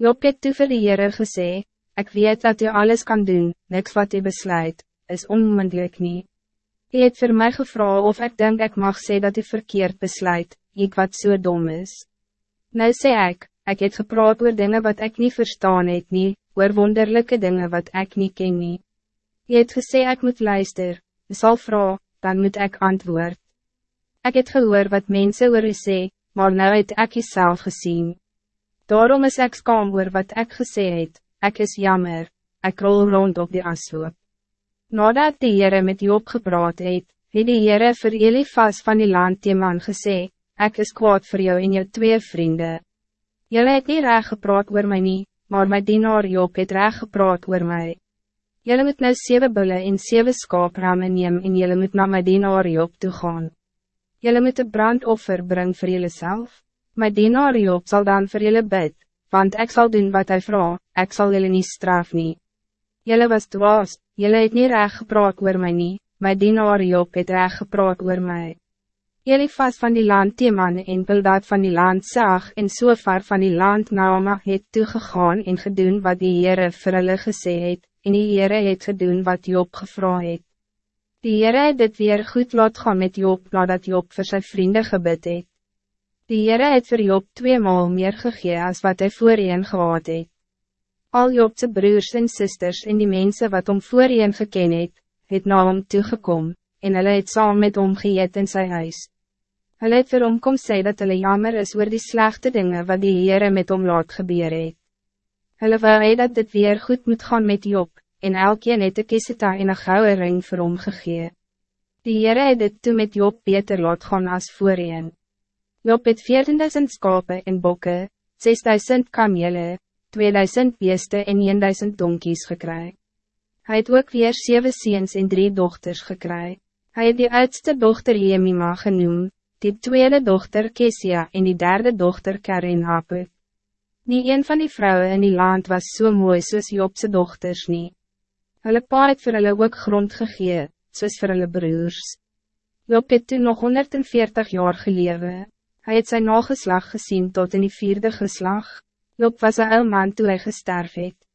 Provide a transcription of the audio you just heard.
Job het toe vir die Heere gesê, ek weet dat u alles kan doen, niks wat u besluit, is onmiddellijk niet. U het voor mij gevraagd of ik denk ik mag zeggen dat u verkeerd besluit, ik wat zo so dom is. Nou sê ik, ik het gepraat oor dingen wat ik niet verstaan het nie, oor wonderlijke dingen wat ik niet ken nie. U het gesê ik moet luister, u sal vraag, dan moet ik antwoord. Ik het gehoor wat mensen oor u sê, maar nou het ek jezelf gezien. Daarom is ek skaam oor wat ek gesê het, ek is jammer, ek rol rond op die ashoop. Nadat die Heere met Job gepraat het, het die Heere vir Elifas van die land Teman gesê, ek is kwaad voor jou en jou twee vrienden. Jullie het nie reg gepraat oor my nie, maar my dienaar Job het reg gepraat oor my. Jullie moet nou zeven bullen en zeven skaapramme neem en jullie moet na my dienaar Job toe gaan. Jullie moet een brandoffer brengen voor jullie zelf. My dienaar Job zal dan voor jullie bid, want ik zal doen wat hij vraagt, ik zal jullie niet straf nie. Jullie was dwaas, jullie het niet recht gepraat oor my nie, my dienaar Job het recht gepraat oor my. Jullie vast van die land Teman en Bildad van die land Saag en so ver van die land Naoma het toegegaan en gedoen wat die Heere vir hulle gesê het, en die Heere het gedoen wat Job gevra het. Die Heere het dit weer goed laat gaan met Job nadat Job voor zijn vrienden gebid het. Die Heere het vir Job tweemaal meer gegee als wat hij voorheen gehad het. Al Jobse broers en zusters en die mensen wat om voorheen geken het, het na hom toegekom, en hulle het saam met hom geëet in sy huis. Hulle het vir hom kom sê dat hulle jammer is oor die slechte dingen wat die Heere met hom laat gebeur het. Hulle wou hy dat dit weer goed moet gaan met Job, en elkeen het een kiseta en een gouden ring vir hom gegee. Die Heere het dit toe met Job beter laat gaan as voorheen. Job het 14.000 skape en bokke, 6.000 kamele, 2.000 beeste en 1.000 donkies gekry. Hij het ook weer 7 seens en 3 dochters gekry. Hij het die oudste dochter Jemima genoem, die tweede dochter Kesia en die derde dochter Karin Hapuk. Nie een van die vrouwen in die land was zo so mooi soos Jobse dochters niet. Hulle pa het vir hulle ook grond gegee, soos vir hulle broers. Job het toen nog 140 jaar gelewe. Hij het zijn nageslag gezien tot in die vierde geslag. Job was een ou man toe hy gesterf het.